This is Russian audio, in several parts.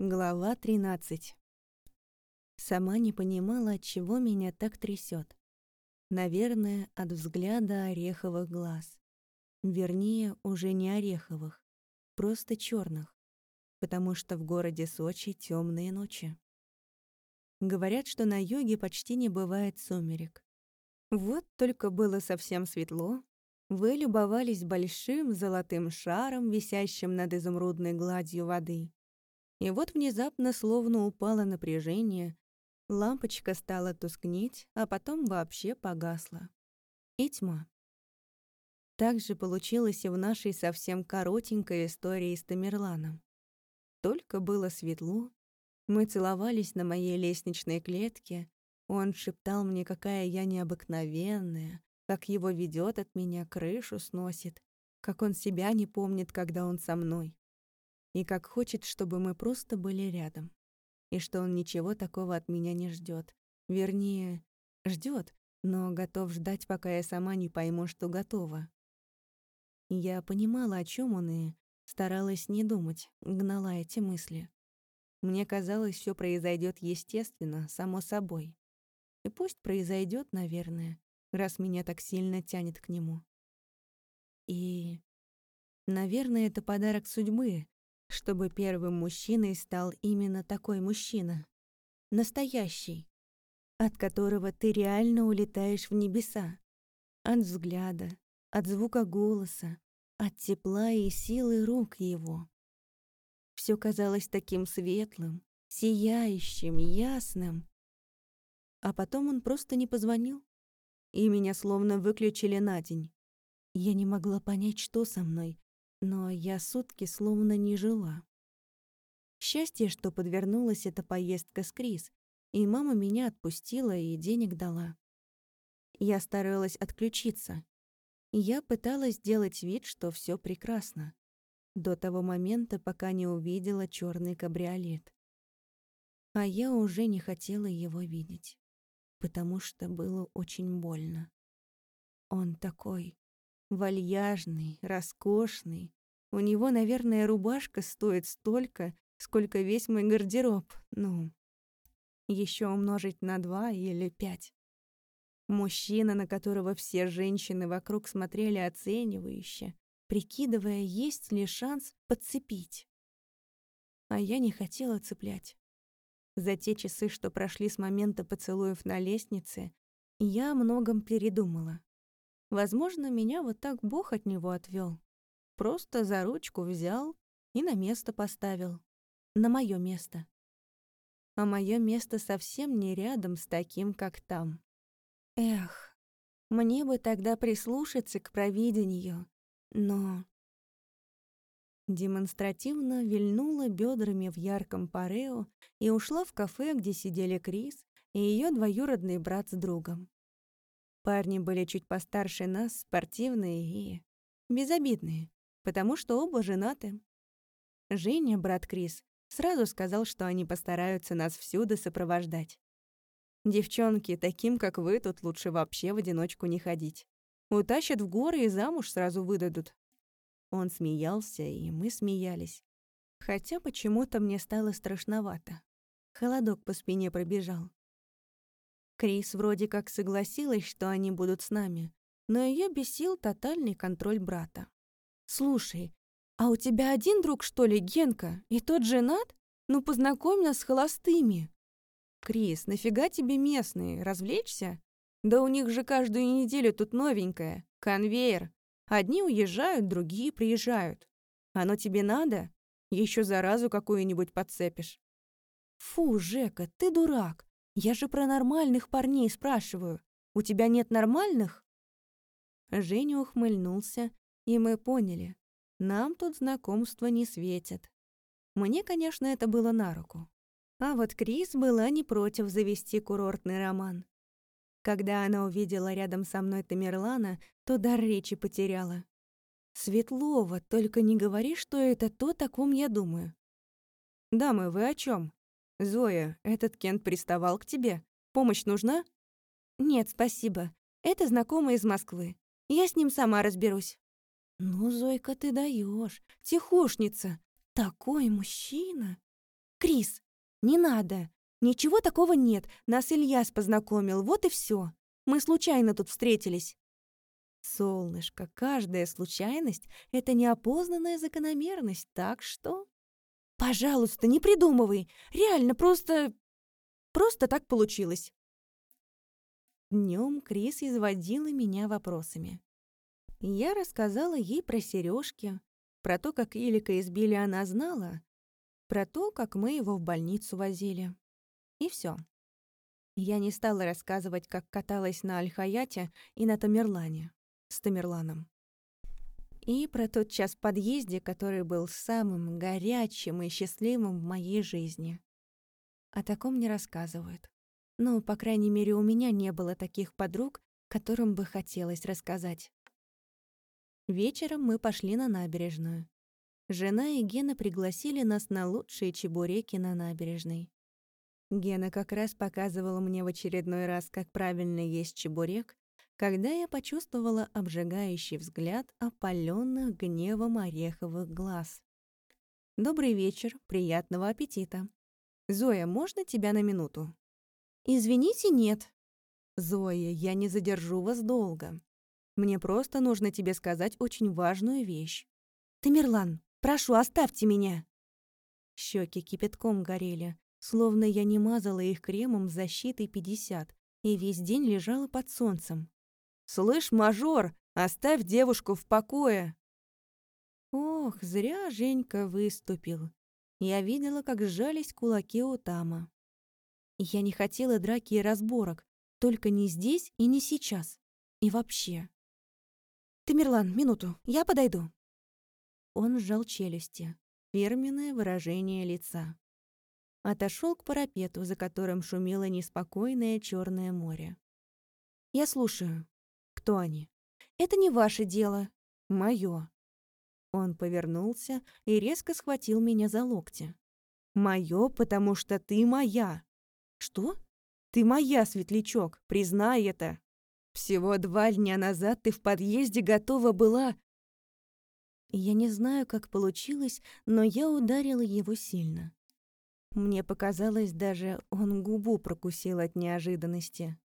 Глава 13. Сама не понимала, от чего меня так трясет. Наверное, от взгляда ореховых глаз. Вернее, уже не ореховых, просто черных, потому что в городе Сочи темные ночи. Говорят, что на юге почти не бывает сумерек. Вот только было совсем светло, вы любовались большим золотым шаром, висящим над изумрудной гладью воды. И вот внезапно словно упало напряжение, лампочка стала тускнеть, а потом вообще погасла. И тьма. Так же получилось и в нашей совсем коротенькой истории с Тамерланом. Только было светло, мы целовались на моей лестничной клетке, он шептал мне, какая я необыкновенная, как его ведет от меня, крышу сносит, как он себя не помнит, когда он со мной и как хочет, чтобы мы просто были рядом. И что он ничего такого от меня не ждет. Вернее, ждет, но готов ждать, пока я сама не пойму, что готова. Я понимала, о чем он, и старалась не думать, гнала эти мысли. Мне казалось, все произойдет естественно, само собой. И пусть произойдет, наверное, раз меня так сильно тянет к нему. И, наверное, это подарок судьбы, чтобы первым мужчиной стал именно такой мужчина. Настоящий. От которого ты реально улетаешь в небеса. От взгляда, от звука голоса, от тепла и силы рук его. Все казалось таким светлым, сияющим, ясным. А потом он просто не позвонил, и меня словно выключили на день. Я не могла понять, что со мной, но я сутки словно не жила. Счастье, что подвернулась эта поездка с Крис, и мама меня отпустила и денег дала. Я старалась отключиться. Я пыталась сделать вид, что все прекрасно. До того момента, пока не увидела черный кабриолет. А я уже не хотела его видеть, потому что было очень больно. Он такой Вальяжный, роскошный. У него, наверное, рубашка стоит столько, сколько весь мой гардероб. Ну, еще умножить на два или пять. Мужчина, на которого все женщины вокруг смотрели оценивающе, прикидывая, есть ли шанс подцепить. А я не хотела цеплять. За те часы, что прошли с момента поцелуев на лестнице, я о многом передумала. Возможно, меня вот так Бог от него отвел. Просто за ручку взял и на место поставил. На мое место. А мое место совсем не рядом с таким, как там. Эх, мне бы тогда прислушаться к провидению, но... Демонстративно вильнула бедрами в ярком парео и ушла в кафе, где сидели Крис и ее двоюродный брат с другом. Парни были чуть постарше нас, спортивные и безобидные, потому что оба женаты. Женя, брат Крис, сразу сказал, что они постараются нас всюду сопровождать. Девчонки, таким как вы, тут лучше вообще в одиночку не ходить. Утащат в горы и замуж сразу выдадут. Он смеялся, и мы смеялись. Хотя почему-то мне стало страшновато. Холодок по спине пробежал. Крис вроде как согласилась, что они будут с нами, но ее бесил тотальный контроль брата. «Слушай, а у тебя один друг, что ли, Генка, и тот женат? Ну, познакомь нас с холостыми». «Крис, нафига тебе местные? Развлечься? Да у них же каждую неделю тут новенькое. Конвейер. Одни уезжают, другие приезжают. Оно тебе надо? Еще заразу какую-нибудь подцепишь». «Фу, Жека, ты дурак. Я же про нормальных парней спрашиваю. У тебя нет нормальных?» Женя ухмыльнулся, и мы поняли. Нам тут знакомства не светят. Мне, конечно, это было на руку. А вот Крис была не против завести курортный роман. Когда она увидела рядом со мной Тамерлана, то дар речи потеряла. «Светлова, только не говори, что это то, о ком я думаю». «Дамы, вы о чем? «Зоя, этот Кент приставал к тебе? Помощь нужна?» «Нет, спасибо. Это знакомый из Москвы. Я с ним сама разберусь». «Ну, Зойка, ты даешь, Тихушница! Такой мужчина!» «Крис, «Не надо. Ничего такого нет. Нас Ильяс познакомил, вот и все. Мы случайно тут встретились». «Солнышко, каждая случайность — это неопознанная закономерность, так что...» «Пожалуйста, не придумывай. Реально, просто... просто так получилось». Днем Крис изводила меня вопросами. Я рассказала ей про сережки, про то, как Илика избили, она знала, про то, как мы его в больницу возили. И все. Я не стала рассказывать, как каталась на Альхаяте и на Тамерлане с Тамерланом. И про тот час в подъезде, который был самым горячим и счастливым в моей жизни. О таком не рассказывают. Ну, по крайней мере, у меня не было таких подруг, которым бы хотелось рассказать. Вечером мы пошли на набережную. Жена и Гена пригласили нас на лучшие чебуреки на набережной. Гена как раз показывал мне в очередной раз, как правильно есть чебурек, когда я почувствовала обжигающий взгляд опаленных гневом ореховых глаз. «Добрый вечер, приятного аппетита. Зоя, можно тебя на минуту?» «Извините, нет». «Зоя, я не задержу вас долго. Мне просто нужно тебе сказать очень важную вещь». «Тамерлан, прошу, оставьте меня!» Щеки кипятком горели, словно я не мазала их кремом с защитой 50 и весь день лежала под солнцем. «Слышь, мажор, оставь девушку в покое!» Ох, зря Женька выступил. Я видела, как сжались кулаки у Тама. Я не хотела драки и разборок, только не здесь и не сейчас. И вообще. «Тамерлан, минуту, я подойду». Он сжал челюсти. Фирменное выражение лица. Отошел к парапету, за которым шумело неспокойное черное море. «Я слушаю», кто они? Это не ваше дело. Моё. Он повернулся и резко схватил меня за локти. Моё, потому что ты моя. Что? Ты моя, светлячок, признай это. Всего два дня назад ты в подъезде готова была... Я не знаю, как получилось, но я ударила его сильно. Мне показалось, даже он губу прокусил от неожиданности.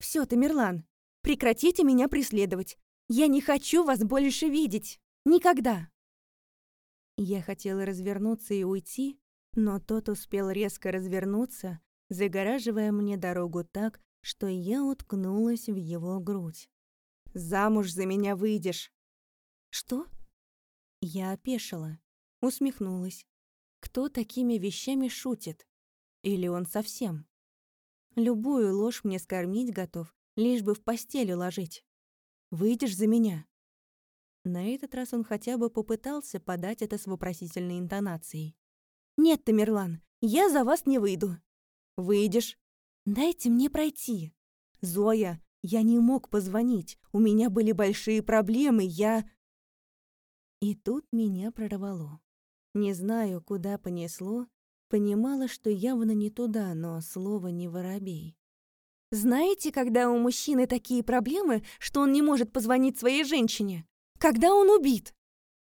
«Всё, Тамерлан, Прекратите меня преследовать. Я не хочу вас больше видеть. Никогда. Я хотела развернуться и уйти, но тот успел резко развернуться, загораживая мне дорогу так, что я уткнулась в его грудь. «Замуж за меня выйдешь!» «Что?» Я опешила, усмехнулась. Кто такими вещами шутит? Или он совсем? Любую ложь мне скормить готов, лишь бы в постель уложить. Выйдешь за меня?» На этот раз он хотя бы попытался подать это с вопросительной интонацией. «Нет, Тамерлан, я за вас не выйду». «Выйдешь?» «Дайте мне пройти». «Зоя, я не мог позвонить. У меня были большие проблемы, я...» И тут меня прорвало. Не знаю, куда понесло, понимала, что явно не туда, но слово не воробей. Знаете, когда у мужчины такие проблемы, что он не может позвонить своей женщине? Когда он убит?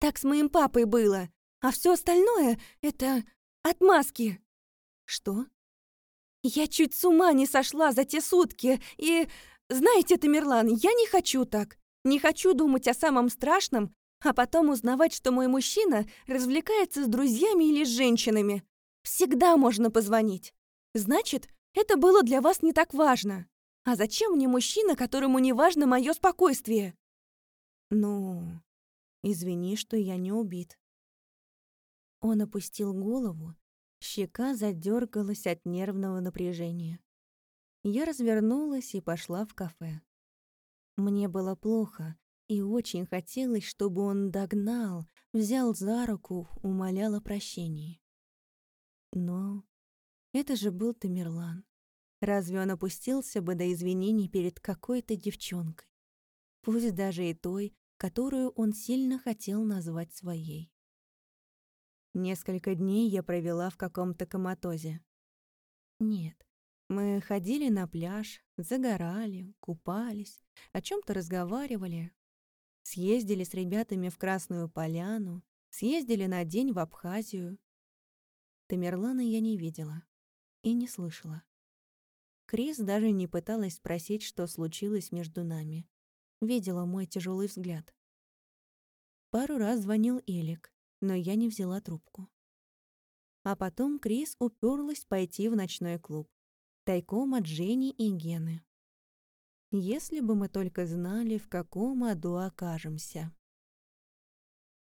Так с моим папой было. А все остальное — это отмазки. Что? Я чуть с ума не сошла за те сутки. И, знаете, Тамерлан, я не хочу так. Не хочу думать о самом страшном, а потом узнавать, что мой мужчина развлекается с друзьями или с женщинами. Всегда можно позвонить. Значит, это было для вас не так важно. А зачем мне мужчина, которому не важно мое спокойствие? Ну, извини, что я не убит. Он опустил голову, щека задергалась от нервного напряжения. Я развернулась и пошла в кафе. Мне было плохо, и очень хотелось, чтобы он догнал, взял за руку, умолял о прощении. Но это же был Тамерлан. Разве он опустился бы до извинений перед какой-то девчонкой? Пусть даже и той, которую он сильно хотел назвать своей. Несколько дней я провела в каком-то коматозе. Нет, мы ходили на пляж, загорали, купались, о чем то разговаривали. Съездили с ребятами в Красную Поляну, съездили на день в Абхазию. Тамерлана я не видела и не слышала. Крис даже не пыталась спросить, что случилось между нами. Видела мой тяжелый взгляд. Пару раз звонил Элик, но я не взяла трубку. А потом Крис уперлась пойти в ночной клуб. Тайком от Жени и Гены. Если бы мы только знали, в каком аду окажемся.